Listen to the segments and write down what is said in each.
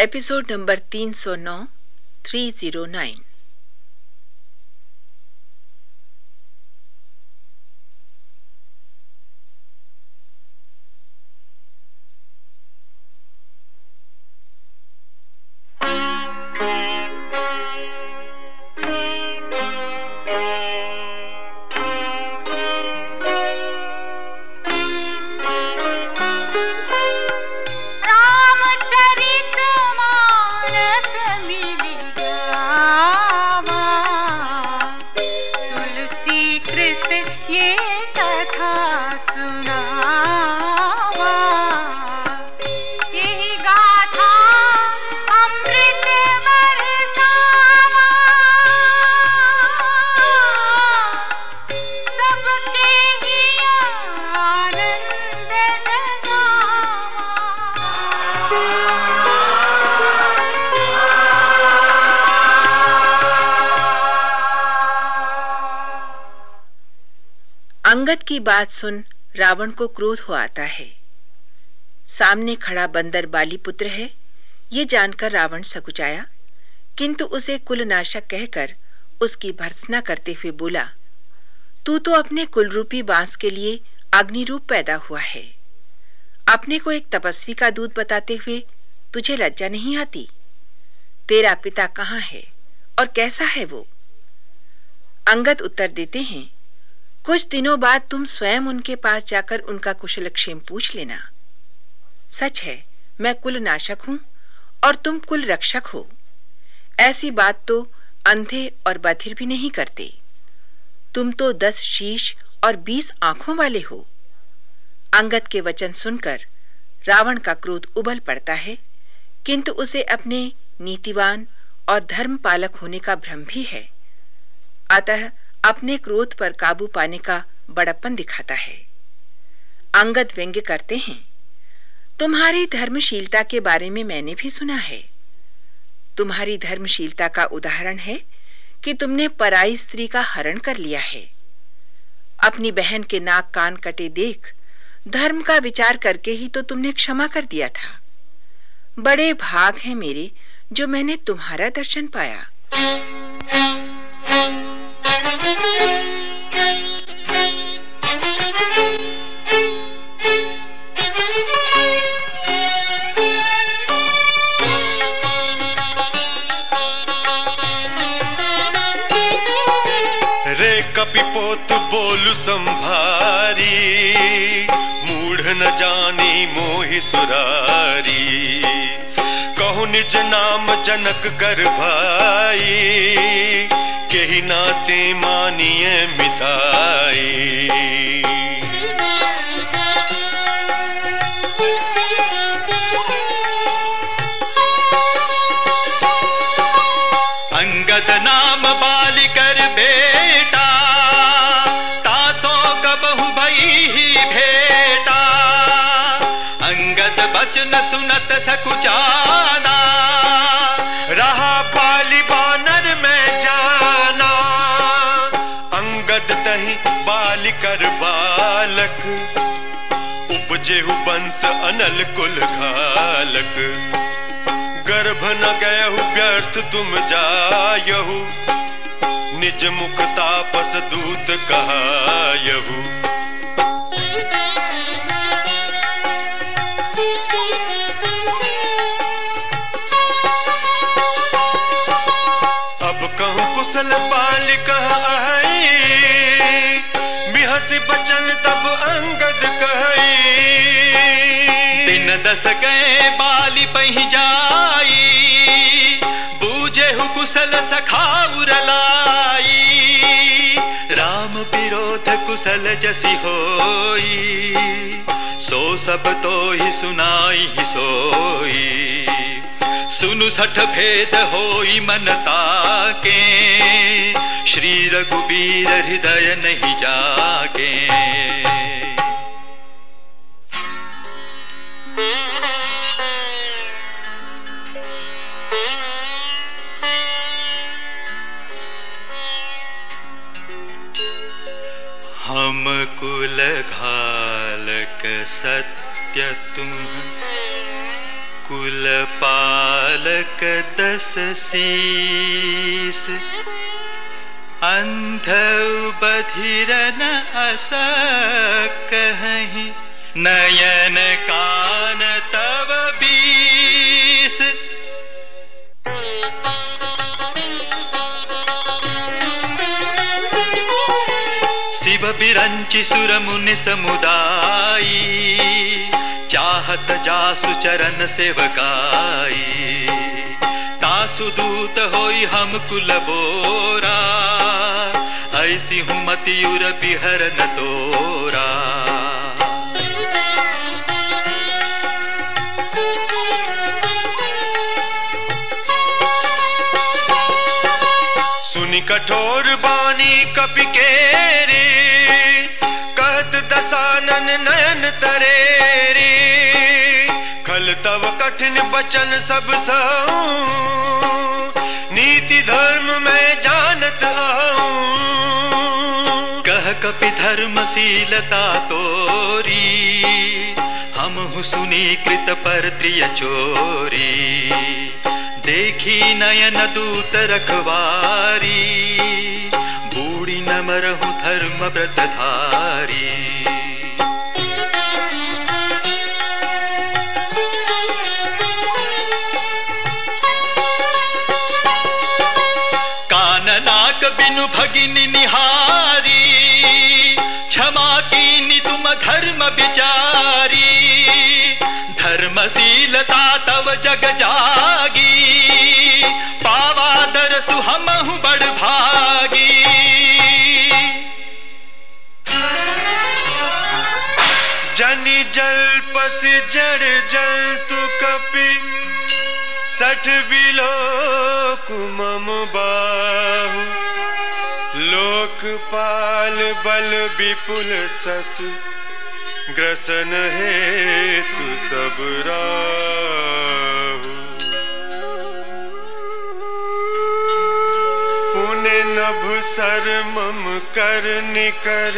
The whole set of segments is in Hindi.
एपिसोड नंबर 309 309 अंगद की बात सुन रावण को क्रोध हो आता है। सामने खड़ा बंदर बालीपुत्र है, ये जानकर रावण सकुचाया। किंतु उसे कुलनाशक कहकर उसकी भर्सना करते हुए बोला, तू तो अपने कुलरूपी बाँस के लिए अग्नि रूप पैदा हुआ है। अपने को एक तपस्वी का दूध बताते हुए तुझे लज्जा नहीं आती? तेरा पिता कहाँ है और कैसा है वो? अंगद उत्तर देते हैं कुछ दिनों बाद तुम स्वयं उनके पास जाकर उनका कुशल क्षेम पूछ लेना। सच है, मैं कुल नाशक हूँ और तुम कुल रक्षक हो। ऐसी बात तो अंधे और बधिर भी नहीं करते। तुम तो दस शीश और बीस आँखों वाले हो। अंगद के वचन सुनकर रावण का क्रोध उबल पड़ता है, किंतु उसे अपने नीतिवान और धर्म पालक होने का भ्रम भी है। अतः अपने क्रोध पर काबू पाने का बड़प्पन दिखाता है। अंगद व्यंग्य करते हैं, तुम्हारी धर्मशीलता के बारे में मैंने भी सुना है। तुम्हारी धर्मशीलता का उदाहरण है कि तुमने पराई स्त्री का हरण कर लिया है। अपनी बहन के नाक कान कटे देख, धर्म का विचार करके ही तो तुमने क्षमा कर दिया था। बड़े भाग हैं मेरे जो मैंने तुम्हारा दर्शन पाया। संभारी, मूढ़ न जानी मोहि सुरारी। कहु निज नाम जनक कर भाई के ही नाते मानिए मिताई। सुनत सकुचाना रहा पाली बानर में जाना। अंगद तही बाल कर बालक। उपजे बंश अनल कुल घालक। गर्भ न गयहु व्यर्थ तुम जायहु निज मुख तापस दूत कहायहु कुशल बाल कह बिहस बचन तब अंगद कह। दिन दस गए बाली पही जाई। बूझे हु कुशल सखाउर लाई राम विरोध कुशल जसी होई। सो सब तो ही सुनाई सोई। सुनु सठ भेद होई मनता के श्री रघुबीर हृदय नहीं जाके। हम कुल घालक सत्य तुम। कुल पाल बालक दस शीस अंध बधिरन अस कहीं नयन कान तव बीस शिव बिरंचि सुर मुनि समुदायी चाहत जासु चरण सेवकाई। तासु दूत होई हम कुल बोरा। ऐसी हूँ मतियुर बिहरन तोरा। सुनि कठोर बानी कपि रे दसानन नयन तरे रे खल तव कठिन बचन सब नीति धर्म में जानत कह कपि धर्मशीलता तोरी। हम सुनी कृत पर प्रिय चोरी। देखी नयन दूत रखवारी। बूढ़ी नमर हूँ धर्म व्रतधारी। कान नाक बिनु भगिनी निहारी, क्षमा कीनी तुम धर्म विचारी। धर्मशीलता तव जग जागी पावा दरसु जल पस जड़ जंतु कपि सठ बिलो कुमम बाहु। लोकपाल बल विपुल सस, ग्रसन हेतु सब राहु। पुण्य नभ सर मम कर निकर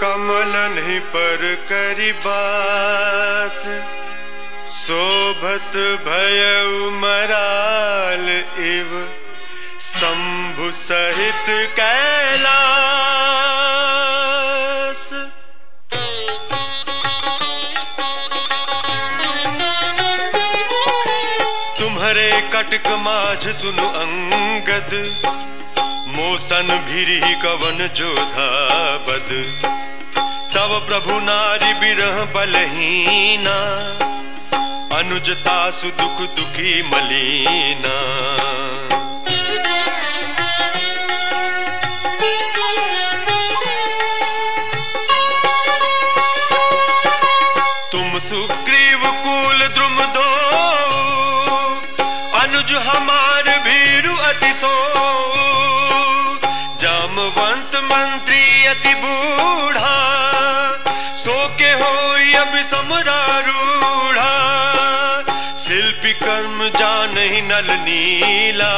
कमल नहीं पर करिबास शोभत भय मराल इव। शंभु सहित कैलास। तुम्हारे कटक माझ सुनु अंगद। मोसन भिरी कवन जोधा बद। तव प्रभु नारी बिरह बलहीना, अनुजता सुदुख दुखी मलीना। तुम सुग्रीव कुल द्रुम दो, अनुज हमार भीरु अति सो। जामवंत मंत्री अति बूढ़ा सो के हो अब समरारूढ़ा शिल्पी कर्म जान ही नल नीला।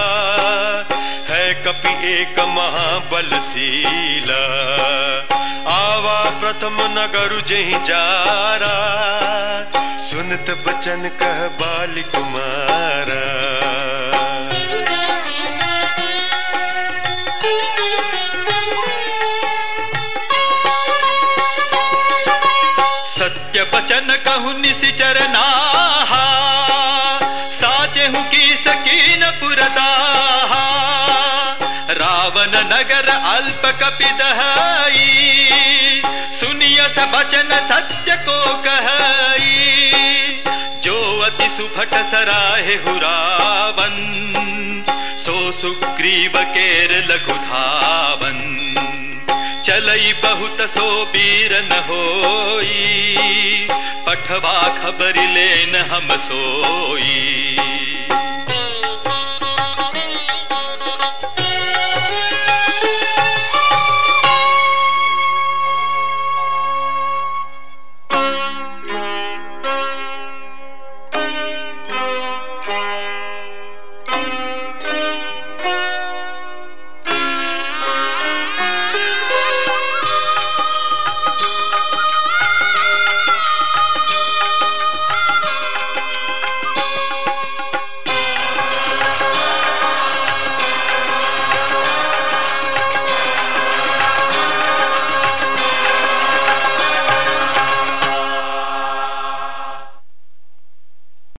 है कपि एक महाबलशीला आवा प्रथम नगर जही जारा। सुनत बचन कह बाल कुमारा बचन कहु निशिचर नाहा साचे हूँ की सकीन पुरदाहा रावण नगर अल्प कपि दहाई सुनिय स बचन सत्य को कहई। जो अति सुभट सराहे हुरावन सो सुग्रीव केर लघु धावन। चलई बहुत सो बीर न होई पठवा खबर लेन हम सोई।